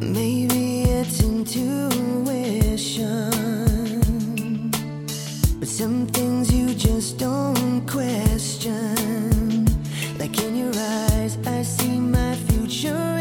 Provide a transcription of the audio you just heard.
Maybe it's intuition, but some things you just don't question. Like in your eyes, I see my future.